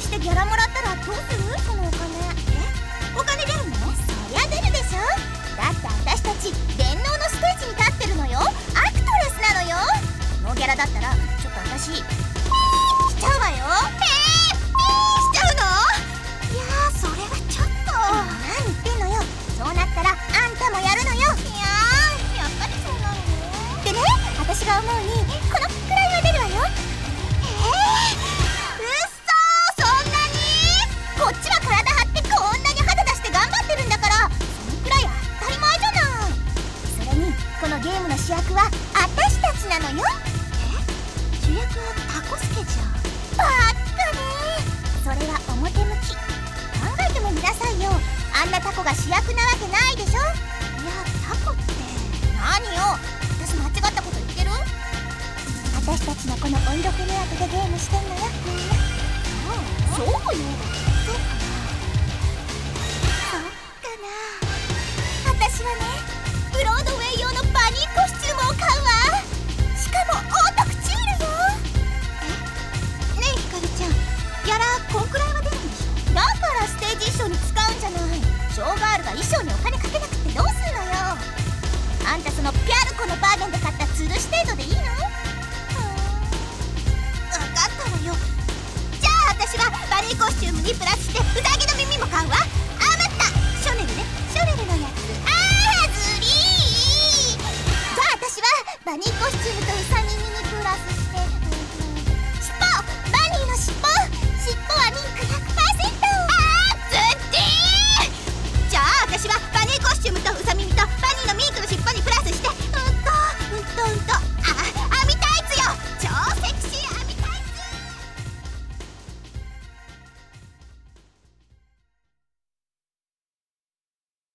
プしてギャラもらったらどうする？そのお金。え？お金出るの？そりゃ出るでしょ。だって私たち電脳のステージに立ってるのよ。アクトレスなのよ。ノーギャラだったらちょっと私ピーしちゃうわよ。えー、ピーしちゃうの？いやそれはちょっと。何言ってんのよ。そうなったらあんたもやるのよ。いややっぱりそうなのねでね私が思うにこのくらいは出るわよ。えー？主役は私たちなのよ。え？主役はタコスケじゃん。ばっかねそれは表向き。考えてもみなさいよ。あんなタコが主役なわけないでしょ。いやタコって何よ。私間違ったこと言ってる？私たちのこの音色気目当てでゲームしてんのよ。そう。よそうよ私はバニーコスチュームにプラスしてうさぎの耳も買うわ。余った。ショネルね。ショネルのやつ。あーずりーじゃあ私はバニーコスチュームとウサ耳にプラスして